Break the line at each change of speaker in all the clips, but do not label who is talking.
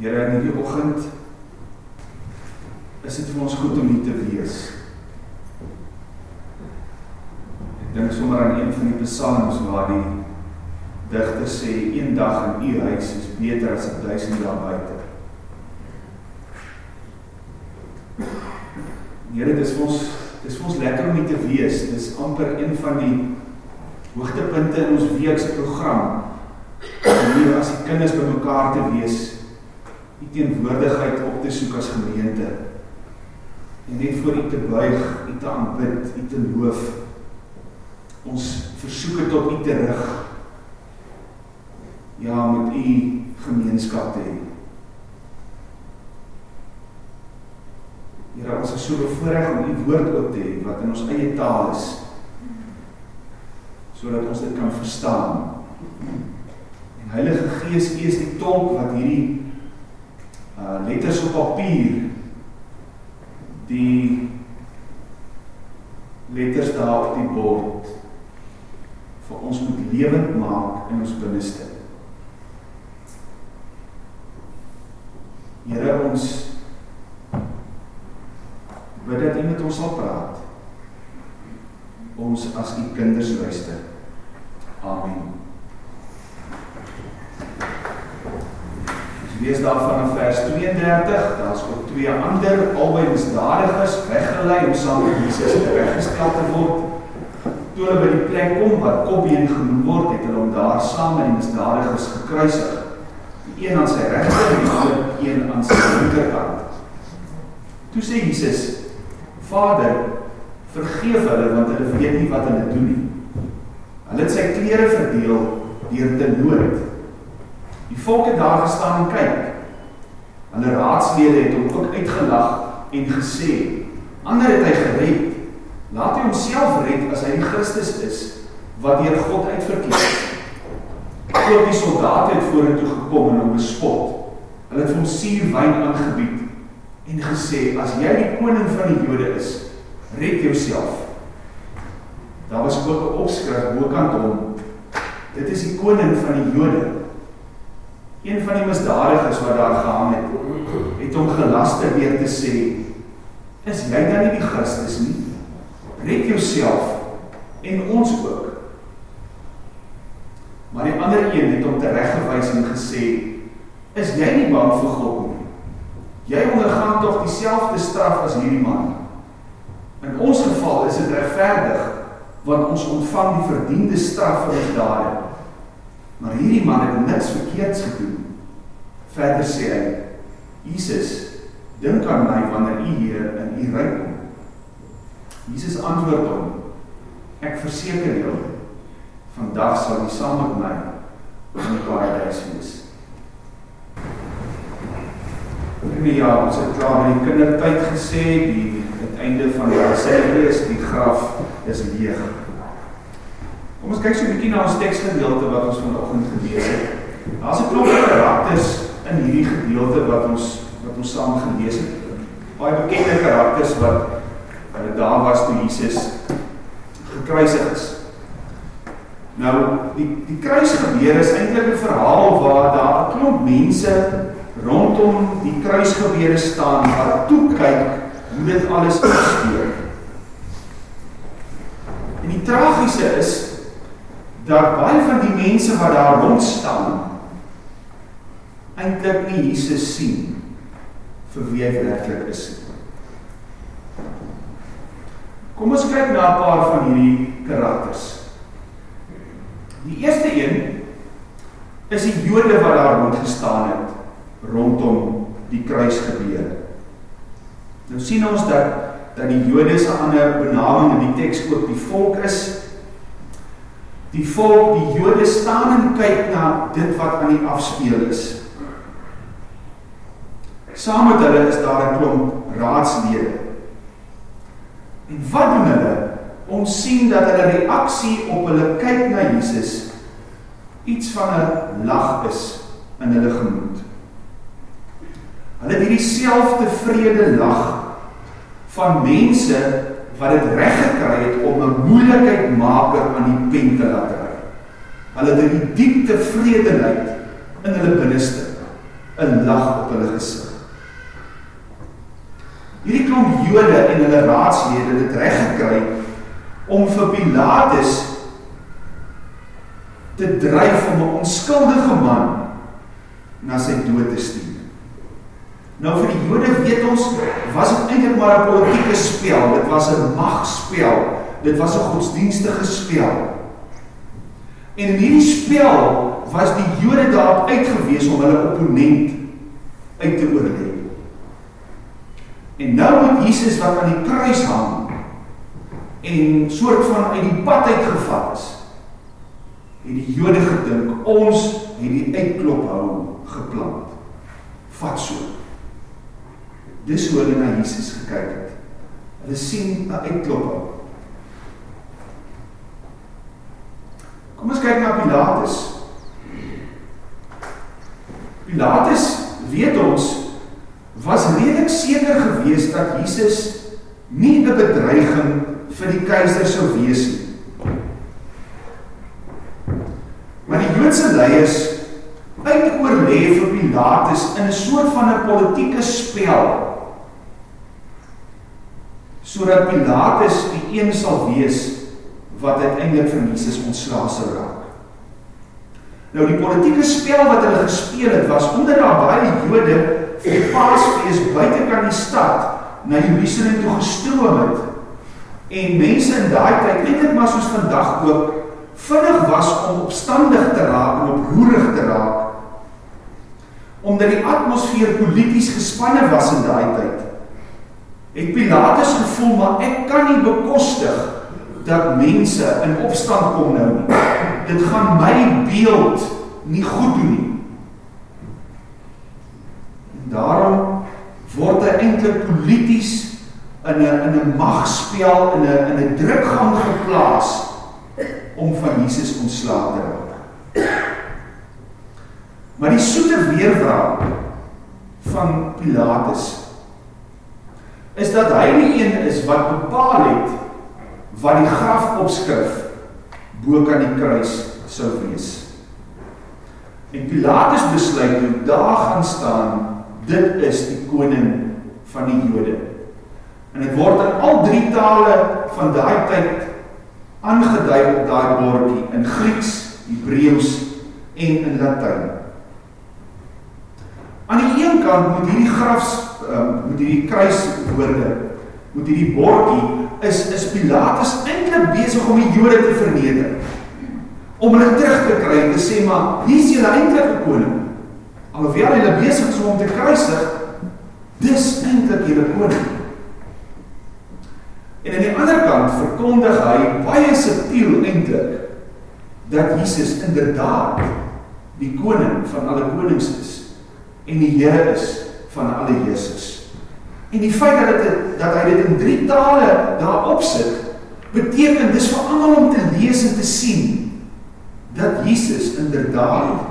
Here in hierdie oggend is dit vir ons goed om hier te wees. Ek dink sommer aan een van die psalms waar die digter sê een dag in u huis is beter as 1000 jaar buite. Here, dis vir ons dis vir ons lekker om hier te wees. Dis amper een van die hoogtepunte in ons week se program. Om hier as die kinders bymekaar te wees, die teenwoordigheid op te soek as gemeente. En net voor U te buig, U te aanbid, U te loof. Ons versoeke tot U te rig. Ja, met U gemeenskap te hê. Here, ons is so bevoorreg om U woord op te hê wat in ons eie taal is sodat ons dit kan verstaan. En Heilige Gees, U is die tolk wat hierdie uh letters op papier die letters daar op die bord vir ons moet lewend maak in ons binneste. Here ons bid dat U met ons sal praat. Ons as U kinders luister. Amen. Ons lees daarvan in vers 32, daar's ook twee ander albei misdadigers weggelei om saam met Jesus reggestel te word. Toe hulle by die waar Kopbeen genoem word, het hulle hom daar saam met die misdadigers gekruisig. Die een aan sy regter en die ander een aan sy linkerkant. Toe sê Jesus: Vader, vergeef hulle want hulle weet nie wat hulle doen nie. Hulle het sy klere verdeel deur te nood. Die volk het daar gestaan en kyk. Hulle raadslede het hom ook uitgelag en gesê: "Ander het hy gered. Laat hy homself red as hy die Christus is wat deur God uitverkies is." Ook die soldate het vorentoe gekom en hom bespot. Hulle het hom suurwyn aangebied en gesê: "As jy die koning van die Jode is, red jouself." Daar was ook 'n opskrif bokant hom. Dit is die koning van die Jode. Een van die misdadigers wat daar gehang het, het hom gelaster weer te sê: "Is jy dan nie die Christus nie? Red jouself en ons ook." Maar die ander een het hom tereggewys en gesê: "Is jy nie bang vir God nie? Jy ondergaan tog dieselfde straf as hierdie man. In ons geval is dit regverdig want ons ontvang die verdiende straf vir ons dade. Maar hierdie man het niks verkeerds gedoen. Verder sê hy: Jesus, dink aan my wanneer u hier in u ryk kom. Jesus antwoord hom: Ek verseker jou, vandag sal jy saam met my in die paradys wees. Nee ja, ons het klaar in die kindertyd gesê die het einde van die serie is die graf is leeg. Kom ons kyk so 'n bietjie na ons teksgedeelte wat ons vanoggend gelees het. Daar's 'n klomp karakters in hierdie gedeelte wat ons wat ons saam gelees het. Baie bekende karakters wat hulle daar was toe Jesus gekruisig is. Nou die die kruisgebeure is eintlik 'n verhaal waar daar 'n klomp mense rondom die kruisgebeure staan wat toe kyk hoe dit alles gebeur. En die tragiese is dat baie van die mense wat daar rond staan eintlik nie Jesus sien vir wie hy werklik is. Kom ons kyk na 'n paar van hierdie karakters. Die eerste een is die Jode wat daar rond gestaan het rondom die kruis gebeur. Nou sien ons dat dat die Jode se ander benaming in die teks ook die volk is. Die volk, die Jode staan en kyk na dit wat aan die afspeel is. Saam met hulle is daar 'n klomp raadslede. En wat doen hulle? Ons sien dat hulle reaksie op hulle kyk na Jesus iets van 'n lag is in hulle gemoed. Hulle het hierdie selftevrede lag van mense wat dit reg gekry het om 'n moeilikheidmaker aan die pen te laat ry. Hulle het 'n diep tevredenheid in hulle binneste. 'n lag op hulle gesig. Hierdie klomp Jode en hulle raadslede het reg gekry om vir Pilatus te dryf om 'n onskuldige man na sy dood te stuur. Nou vir die Jode weet ons was dit eintlik maar 'n politieke spel, dit was 'n magspel, dit was 'n godsdienstige spel. En in hierdie spel was die Jode daarop uitgewees om hulle opponent uit te oorlê. En nou met Jesus wat aan die kruis hang en soort van uit die pad uitgevat is, het die Jode gedink ons het die uitklop hou geplant. Vat so. Dis hoe hulle na Jesus gekyk het. Hulle sien 'n uitklop hou. Kom ons kyk na Pilatus. Pilatus, weet ons, was redelik seker gewees dat Jesus nie 'n bedreiging vir die keiser sou wees nie. Maar die Joodse leiers uitoorlê vir Pilatus in 'n soort van 'n politieke spel sodat Pilatus die een sal wees wat uiteindelik van Jesus ontslae sou raak. Nou die politieke spel wat hulle gespeel het was onder daar baie Jode vir die Paasfees buite kan die stad na Jerusalem toe gestroom het. En mense in daai tyd, net net maar soos vandag ook, vinnig was om opstandig te raak en oproerig te raak. Omdat die atmosfeer polities gespanne was in daai tyd. Het Pilatus gevoel maar ek kan nie bekostig dat mense in opstand kom nou nie. Dit gaan my beeld nie goed doen nie. En daarom word hy eintlik polities in 'n in 'n magspel in 'n in 'n drukgang geplaas om van Jesus ontslae te raak. Maar die soete weerwraak van Pilatus is dat hy die een is wat bepaal het wat die grafopskrif bo kan die kruis sou wees. En Pilatus besluit toe daar gaan staan, dit is die koning van die Jode. En dit word in al drie tale van daai tyd aangedui op daai bordjie in Grieks, Hebreëus en in Latyn. Aan die een kant moet hierdie grafs um, moet hierdie kruiswoorde moet hierdie bordjie is is Pilatus eintlik besig om die Jode te verneder. Om hulle terug te kry en te sê maar hier is julle eintlike koning. Alhoewel hulle besig is om te kruisig, dis eintlik julle koning. En aan die ander kant verkondig hy baie subtiel eintlik dat Jesus inderdaad die koning van alle konings is en die Here is van alle Jesus. En die feit dat dit dat hy dit in drie tale daar opsit, beteken dis vir almal om te lees en te sien dat Jesus inderdaad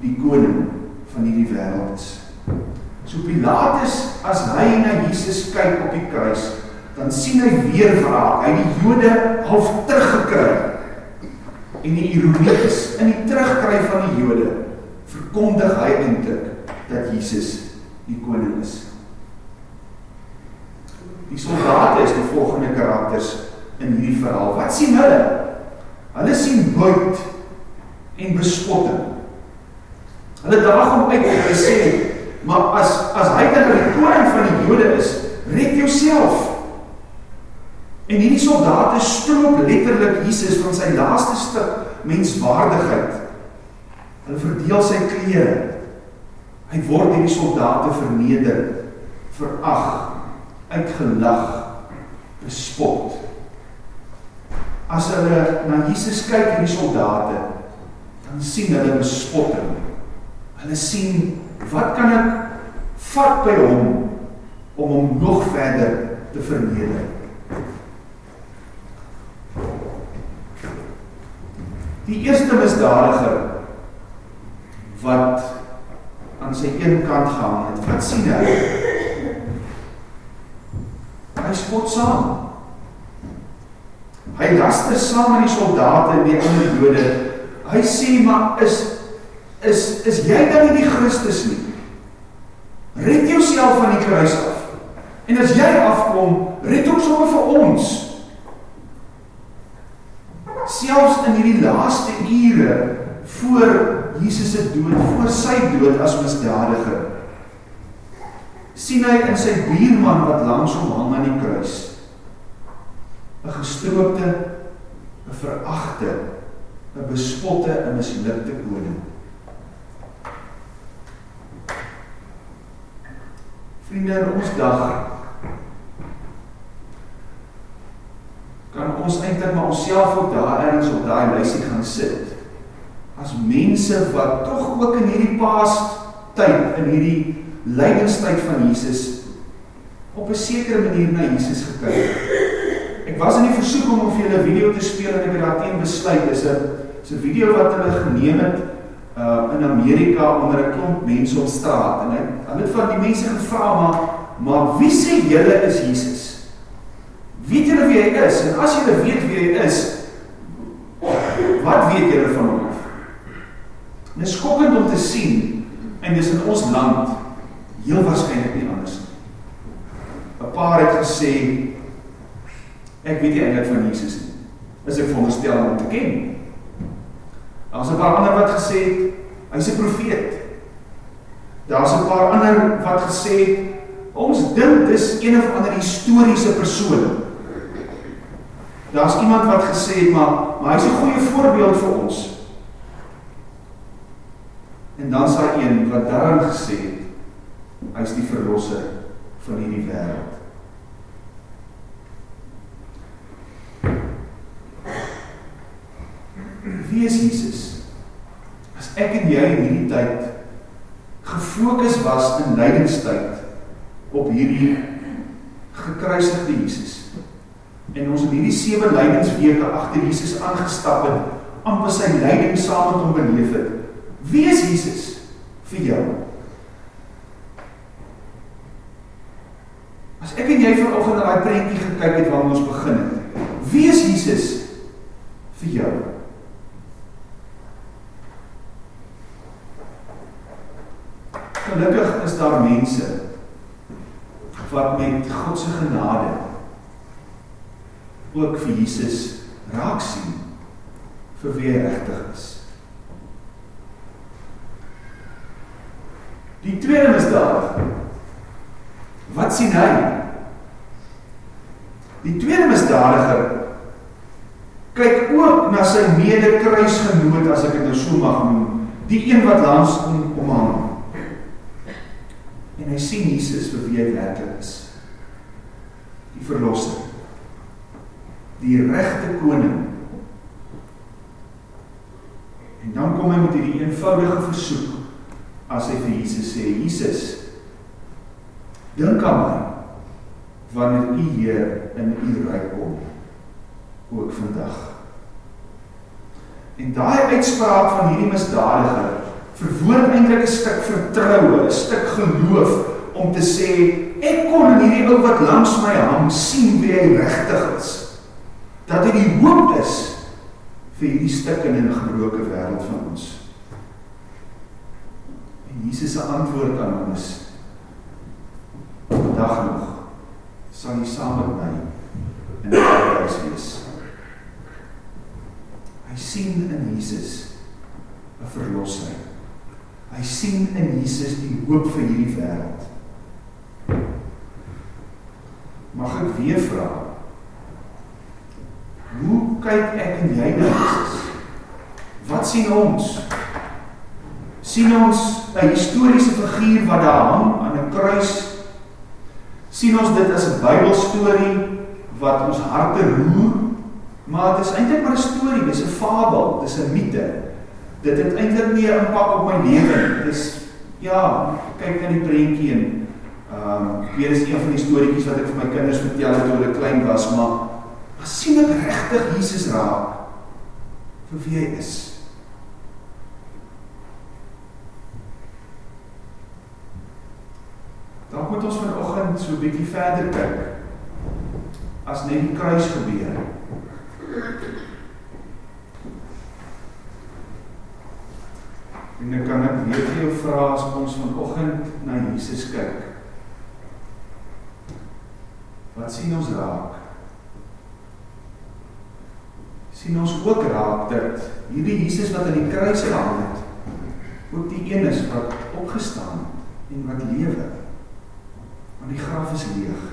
die koning van hierdie wêreld is. So Pilatus as hy na Jesus kyk op die kruis, dan sien hy weer wraak. Hy die Jode half teruggekry. En die ironie is, in die terugkry van die Jode verkondig hy eintlik dat Jesus die koning is. Die soldate is die volgende karakters in hierdie verhaal. Wat sien hulle? Hulle sien buit en bespotting. Hulle daag hom uit te sê, maar as as hy dan die koning van die Jode is, red jouself. En hierdie soldate stroop letterlik Jesus van sy laaste stuk menswaardigheid. Hulle verdeel sy klere. Hy word deur die soldate verneder, verag uitgelag, bespot. As hulle na Jesus kyk in die soldate, dan sien hulle bespotting. Hulle sien, wat kan ek vat by hom om hom nog verder te verneder? Die eerste misdadiger wat aan sy een kant gehang het, wat sien hy? hy spot saam. Hy laster saam met die soldate en die ander Jode. Hy sê maar is is is jy dan nie die Christus nie? self van die kruis af. En as jy afkom, red ook sommer vir ons. Selfs in hierdie laaste ure voor Jesus se dood, voor sy dood as misdadiger, sien hy in sy buurman wat langs hom hang aan die kruis 'n gestroopte, 'n veragte, 'n bespotte, 'n mislukte koning. Vriende, in ons dag kan ons eintlik maar onsself op daar ergens op daai lysie gaan sit. As mense wat tog ook in hierdie paas tyd in hierdie lydenstyd van Jesus op 'n sekere manier na Jesus gekyk het. Ek was in die versoek om vir julle 'n video te speel en ek het daarteen besluit dis 'n dis 'n video wat hulle geneem het uh in Amerika onder 'n klomp mense op straat en hulle het van die mense gevra maar maar wie sê julle is Jesus? Weet julle wie hy is? En as julle weet wie hy is, wat weet julle van hom? Dit is skokkend om te sien en dis in ons land heel waarskynlik nie anders nie. 'n Paar het gesê ek weet nie eintlik van Jesus nie. Is ek veronderstel om te ken? Daar's 'n paar ander wat gesê het hy's 'n profeet. Daar's 'n paar ander wat gesê ons dink dis een of ander historiese persoon. Daar's iemand wat gesê het maar maar hy's 'n goeie voorbeeld vir ons. En dan sê een wat daarin gesê het Hy is die verlosser van hierdie wêreld. Wie is Jesus? As ek en jy in hierdie tyd gefokus was in lydingstyd op hierdie gekruisigde Jesus en ons in hierdie sewe lydingsweke agter Jesus aangestap het, amper sy lyding saam met hom beleef het. Wie is Jesus vir jou? As ek en jy vanoggend na daai prentjie gekyk het waar ons begin het. Wie is Jesus vir jou? Gelukkig is daar mense wat met God se genade ook vir Jesus raak sien vir wie hy regtig is. Die tweede misdaad Wat sien hy? Die tweede misdadiger kyk ook na sy mede-kruisgenoot as ek dit nou so mag noem, die een wat langs hom omhang. En hy sien Jesus vir wie hy werklik is. Die verlosser. Die regte koning. En dan kom hy met hierdie eenvoudige versoek as hy vir Jesus sê: "Jesus, Dink aan my wanneer u Heer in u ryk kom ook vandag. En daai uitspraak van hierdie misdadiger verwoord eintlik 'n stuk vertroue, 'n stuk geloof om te sê ek kon in hierdie ou wat langs my hang sien wie hy regtig is. Dat hy die hoop is vir hierdie stukkende en gebroke wêreld van ons. En Jesus se antwoord aan is vandag nog sal jy saam met my in die paradys wees. Hy sien in Jesus 'n verlosser. Hy sien in Jesus die hoop vir hierdie wêreld. Mag ek weer vra? Hoe kyk ek en jy na Jesus? Wat sien ons? Sien ons 'n historiese figuur wat daar hang aan 'n kruis sien ons dit as 'n Bybelstorie wat ons harte roer, maar dit is eintlik maar 'n storie, dis 'n fabel, dis 'n mite. Dit het eintlik nie 'n impak op my lewe nie. Dis ja, kyk na die prentjie en ehm um, hier is een van die storieetjies wat ek vir my kinders vertel het toe hulle klein was, maar as sien ek regtig Jesus raak vir wie hy is. Dan moet ons vanoggend so 'n bietjie verder kyk. As net die kruis gebeur. En dan kan ek weer vir jou vra as ons vanoggend na Jesus kyk. wat sien ons raak? Sien ons ook raak dat hierdie Jesus wat aan die kruis gehang het, ook die een is wat opgestaan het en wat lewe. Want die graf is leeg.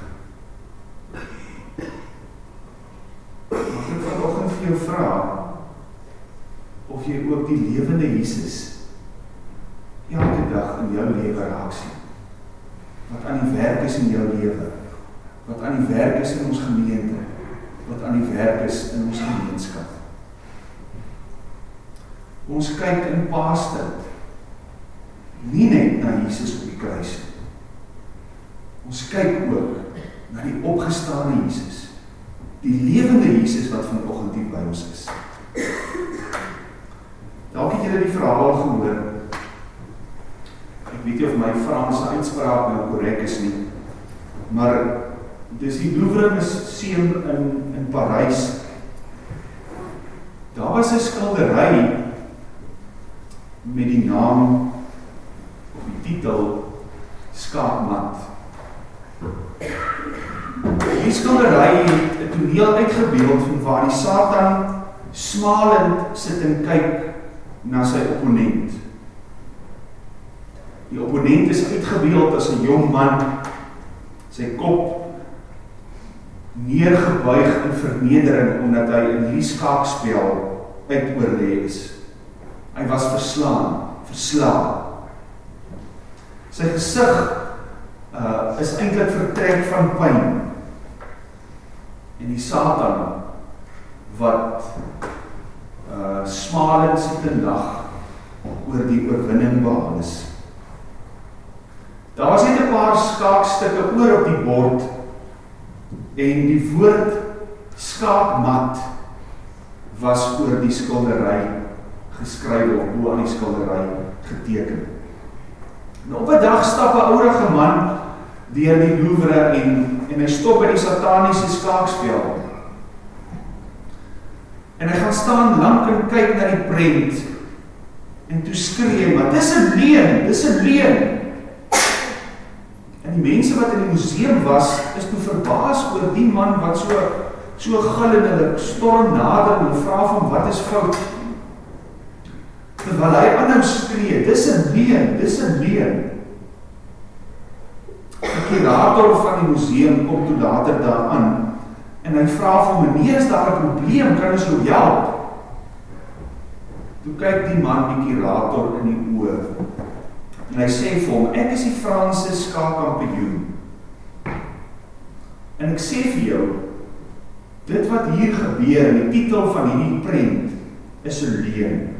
Mag ek vanoggend vir jou vra of jy ook die lewende Jesus elke dag in jou lewe raak sien? Wat aan die werk is in jou lewe? Wat aan die werk is in ons gemeente? Wat aan die werk is in ons gemeenskap? Ons kyk in Paastyd nie net na Jesus op die kruis. Ons kyk ook na die opgestane Jesus, die lewende Jesus wat vanoggend hier by ons is. Dalk het julle die verhaal gehoor. Ek weet nie of my Franse uitspraak nou korrek is nie, maar dis die Louvre Museum in in Parys. Daar was 'n skildery met die naam of die titel Skaapmat. Die skildery het 'n toneel uitgebeeld van waar die Satan smalend sit en kyk na sy opponent. Die opponent is uitgebeeld as 'n jong man, sy kop neergebuig in vernedering omdat hy in hierdie skaakspel uitoorlê is. Hy was verslaan, verslae. Sy gesig uh is eintlik vertrek van pyn. En die Satan wat uh smalend sit en lag oor die oorwinning behaal is. Daar was net 'n paar skaakstukke oor op die bord en die woord skaakmat was oor die skildery geskryf of bo aan die skildery geteken. En op 'n dag stap 'n ouerige man deur die Louvre en en hy stop by die sataniese skaakspel. En hy gaan staan lank en kyk na die prent. En toe skree "Maar dis 'n leuen, dis 'n leuen." Die mense wat in die museum was, is toe verbaas oor die man wat so so gil en hulle storm nader en vra van wat is fout? Terwyl hy aanhou skree, dis 'n leuen, dis 'n leuen. Die kurator van die museum kom toe later daaraan en hy vra vir meneer is daar 'n probleem, kan ons jou help? Toe kyk die man die kurator in die oë. En hy sê vir hom, ek is die Franse skaakkampioen. En ek sê vir jou, dit wat hier gebeur, die titel van hierdie prent is 'n leuen.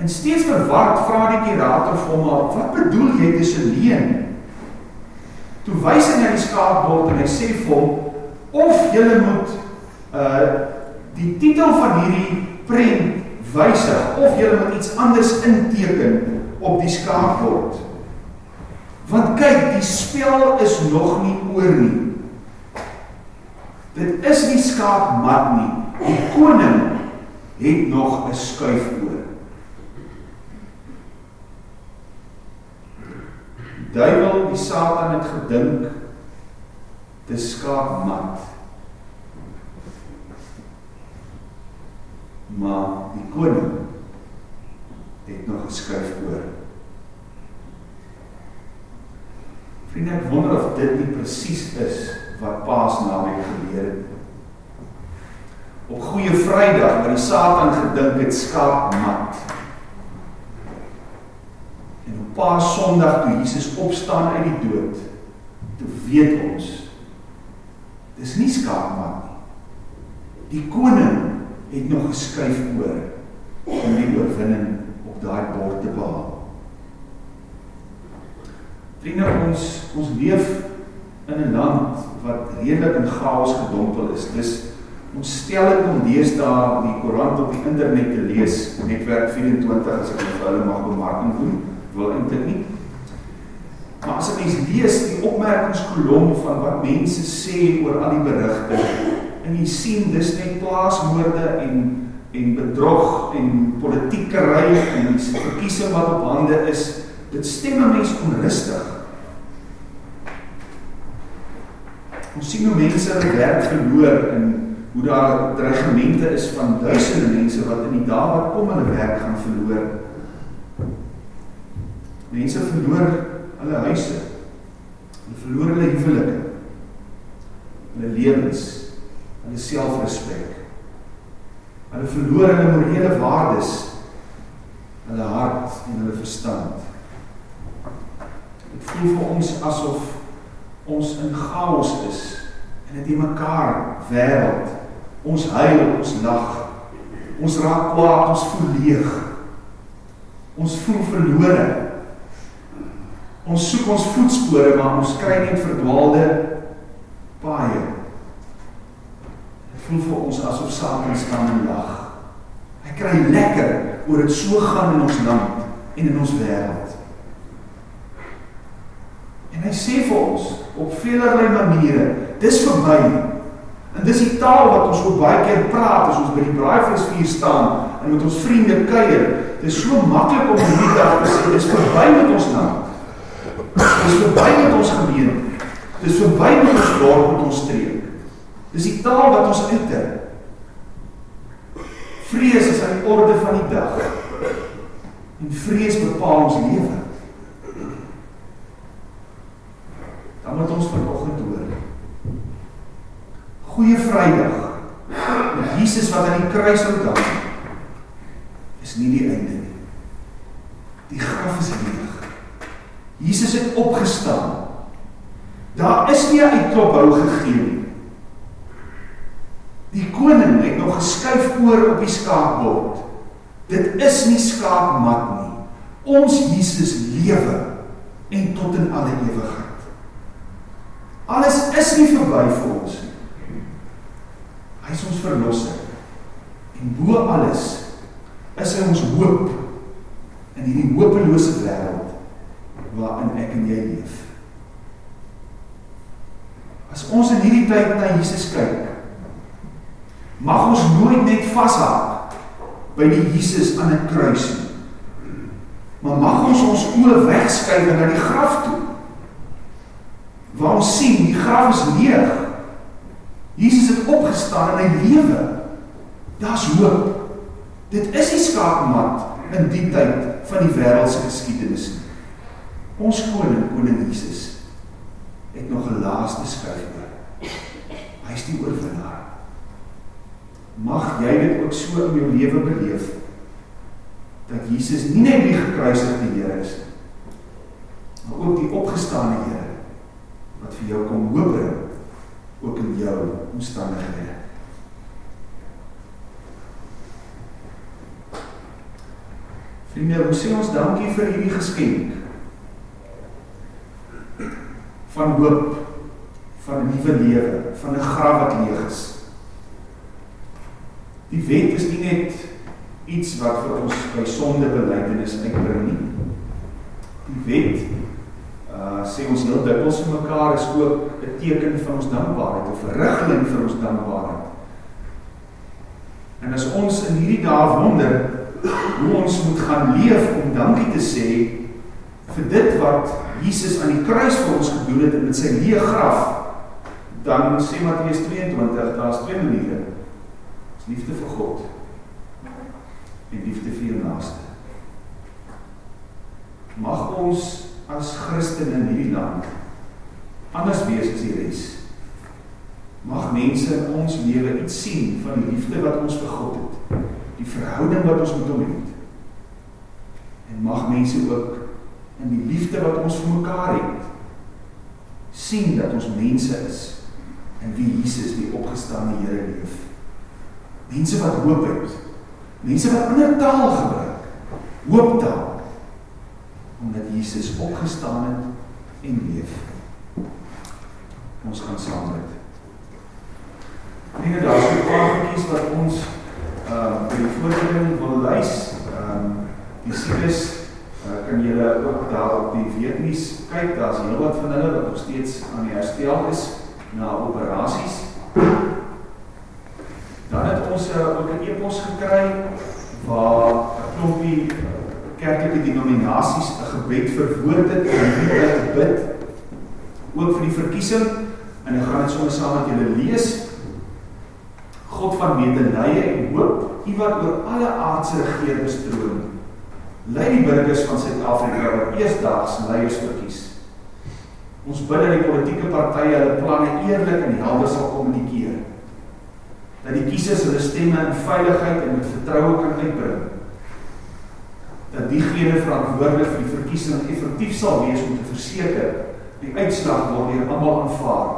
En steeds verward vra die kurator vir hom, "Wat bedoel jy dis 'n leuen?" Toe wys hy na die skaakbord en hy sê vir hom, "Of jy moet uh die titel van hierdie prent wysig of jy moet iets anders inteken op die skaakbord. Want kyk, die spel is nog nie oor nie. Dit is nie skaakmat nie. Die koning het nog 'n skuif oor. Die duiwel, die Satan het gedink dis skaakmat. Maar die koning het nog geskryf oor. Vriende, ek wonder of dit nie presies is wat Paasnaweek gebeur het. Op Goeie Vrydag waar die Satan gedink het skaapmat. En op Paas Sondag toe Jesus opstaan uit die dood, toe weet ons dis nie skaapmat nie. Die koning het nog geskryf oor om die oorwinning op daai bord te behaal. Vriende, ons ons leef in 'n land wat redelik in chaos gedompel is. Dis ons stel dit om deesdae die koerant op die internet te lees, netwerk 24 as ek dit vir hulle mag bemarking doen, wil eintlik nie. Maar as 'n mens lees die opmerkingskolom van wat mense sê oor al die berigte en jy sien dis net plaasmoorde en en bedrog en politieke ry en verkiesing wat op hande is, dit stem 'n mens onrustig. Ons sien hoe mense hulle werk verloor en hoe daar dreigemente is van duisende mense wat in die dae wat kom hulle werk gaan verloor. Mense verloor hulle huise. Hulle verloor hulle huwelike. Hulle lewens, hulle selfrespek. Hulle verloor hulle morele waardes, hulle hart en hulle verstand. Dit voel vir ons asof ons in chaos is in 'n mekaar wêreld Ons huil, ons lag. Ons raak kwaad, ons voel leeg. Ons voel verlore. Ons soek ons voetspore, maar ons kry net verdwaalde paaie. Voel vir ons asof Satan staan en lag. Hy kry lekker oor dit so gaan in ons land en in ons wêreld. En hy sê vir ons op velerlei maniere, dis verby. En dis die taal wat ons ook baie keer praat as ons by die braaivleisvuur staan en met ons vriende kuier. Dit is so maklik om hierdie dag te sê dis verby met ons land. Dis verby met ons gemeente. Dis verby met ons dorp met ons streek. Dis die taal wat ons uiter. Vrees is die orde van die dag. En vrees bepaal ons lewe. Dan moet ons vanoggend hoor Goeie Vrydag. Met Jesus wat aan die kruis onthou. Is nie die einde nie. Die graf is leeg. Jesus het opgestaan. Daar is nie 'n uitklophou gegee nie. Die koning het nog geskuif oor op die skaakbord. Dit is nie skaakmat nie. Ons Jesus lewe en tot in alle ewigheid. Alles is nie verby vir ons nie. Hy is ons verlosser. En bo alles is hy ons hoop in hierdie hopelose wêreld waarin ek en jy leef. As ons in hierdie tyd na Jesus kyk, mag ons nooit net vashak by die Jesus aan 'n kruis nie. Maar mag ons ons oë wegskuif na die graf toe. Waar ons sien die graf is leeg. Jesus het opgestaan en hy lewe. Daar's hoop. Dit is nie skaakmat in die tyd van die wêreldse geskiedenis nie. Ons koning, koning Jesus, het nog 'n laaste skryf oor. Hy is die oorwinnaar. Mag jy dit ook so in jou lewe beleef dat Jesus nie net die gekruisigde Here is nie, maar ook die opgestane Here wat vir jou kom hoop bring ook in jou omstandighede. Vriende, hoe sê ons dankie vir hierdie geskenk? Van hoop, van 'n nuwe lewe, van 'n graf wat leeg is. Die wet is nie net iets wat vir ons by sonde belydenis uitbring nie. Die wet uh sê ons heel dikwels vir mekaar is ook 'n teken van ons dankbaarheid of 'n riglyn vir ons dankbaarheid. En as ons in hierdie dae wonder hoe ons moet gaan leef om dankie te sê vir dit wat Jesus aan die kruis vir ons gedoen het in sy leë graf, dan sê Matteus 22, daar's twee maniere. Dis liefde vir God en liefde vir jou naaste. Mag ons as Christen in hierdie land anders wees as die res. Mag mense in ons lewe iets sien van die liefde wat ons vir God het, die verhouding wat ons met hom het. En mag mense ook in die liefde wat ons vir mekaar het, sien dat ons mense is in wie Jesus die opgestane Here leef. Mense wat hoop het. Mense wat ander taal gebruik. Hooptaal omdat Jesus opgestaan het en leef. Ons gaan saam bid. Nee, daar 'n paar goedjies wat ons ehm uh, by die voorbereiding wil lys. Ehm um, die siekes uh, kan julle ook daar op die weetnuus kyk. Daar's heelwat van hulle wat nog steeds aan die herstel is na operasies. Dan het ons uh, ook 'n e-pos gekry waar klompie kerklike denominasies 'n gebed verwoord het en hulle bid ook vir die verkiesing En ek gaan dit sommer saam met julle lees. God van medelee en hoop, U wat oor alle aardse regerders troon, lei die burgers van Suid-Afrika wat eersdaags leiers verkies. Ons bid dat die politieke partye hulle planne eerlik en helder sal kommunikeer. Dat die kiesers hulle stemme in veiligheid en met vertroue kan uitbring. Dat diegene verantwoordelik vir die verkiesing effektief sal wees om te verseker die uitslag word deur almal aanvaar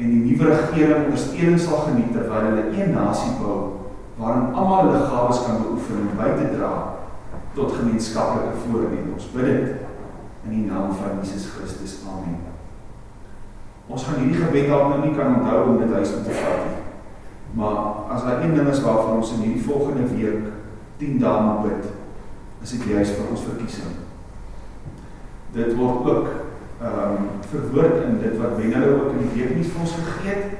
en die nuwe regering ondersteuning sal geniet terwyl hulle een nasie bou waarin almal hulle gawes kan beoefen en by te dra tot gemeenskaplike voordeel. Ons bid dit in die naam van Jesus Christus. Amen. Ons gaan hierdie gebed dalk nou nie kan onthou om dit huis toe te vat nie. Maar as daar een ding is waarvan ons in hierdie volgende week 10 dae moet bid, is dit juist vir ons verkiesing. Dit word ook ehm um, verwoord in dit wat Benno ook in die weeknuus vir ons gegee het.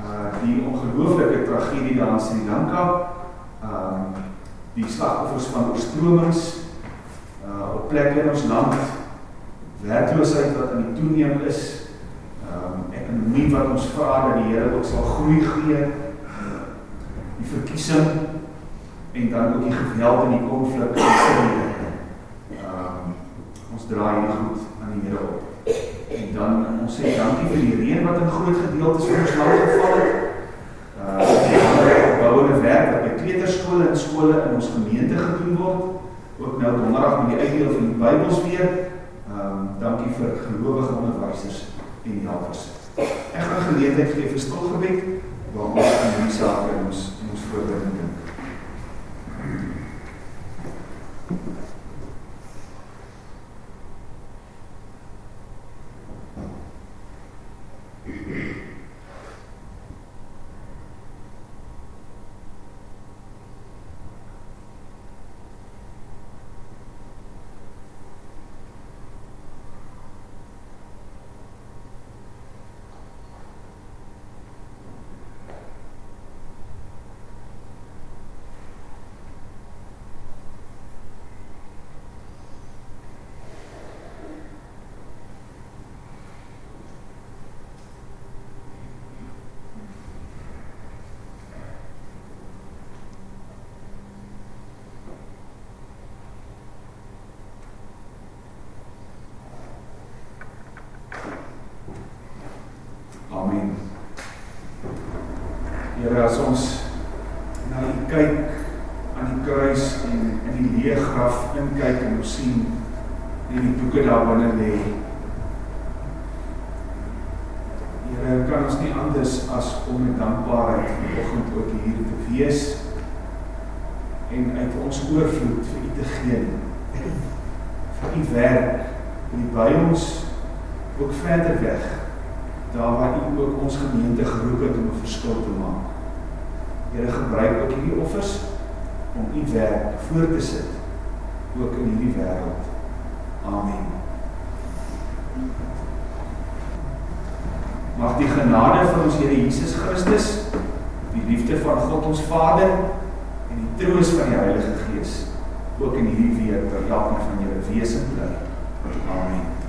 Uh die ongelooflike tragedie daar in Sri Lanka. Ehm um, die slagoffers van oorstromings uh op plekke in ons land werkloosheid wat aan die toeneem is, ehm um, ekonomie wat ons vra dat die Here ook sal groei gee, die verkiesing en dan ook die geweld en die konflik in Syrië. Um, ons draai hier goed aan die Here op. En dan ons sê dankie vir die reën wat in groot gedeeltes van ons land geval het. Uh die bouende werk wat by kleuterskole en skole in ons gemeente gedoen word, ook nou donderdag met die uitdeel van die Bybels weer. Um, dankie vir gelowige onderwysers en helpers. Ek gaan geleentheid gee vir stilgebed waar ons sake in ons in ons voorbereiding dink. Amen. Here as ons na U kyk aan die kruis en in die leë graf inkyk en ons sien en die boeke daar binne lê. Here kan ons nie anders as om met dankbaarheid vanoggend ook hier te wees en uit ons oorvloed vir U te gee. vir U werk en by ons ook verder weg daar waar U ook ons gemeente geroep het om 'n verskil te maak. Here gebruik ook hierdie offers om U werk voor te sit ook in hierdie wêreld. Amen. Mag die genade van ons Here Jesus Christus, die liefde van God ons Vader en die troos van die Heilige Gees ook in hierdie week vir elkeen van julle wees en bly. Amen.